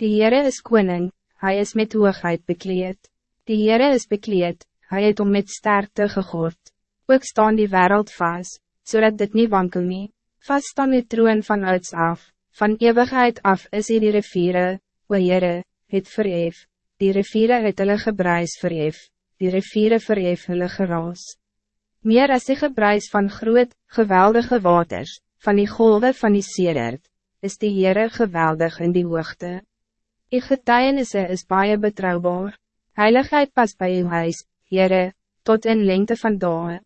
Die Heere is koning, hij is met hoogheid bekleed. Die Heere is bekleed, hij het om met sterkte gegord. Ook staan die wereld vast, zodat dit niet wankel nie. Vast staan die troon van uits af, van eeuwigheid af is hier die riviere, o Heere, het verhef. Die riviere het hulle gebruis verhef, die riviere verhef hulle geraas. Meer as die gebruis van groot, geweldige waters, van die golven van die sedert, is die Heere geweldig in die hoogte. Die getuienisse is baie betrouwbaar. Heiligheid pas bij uw huis, Heere, tot in lengte van dagen.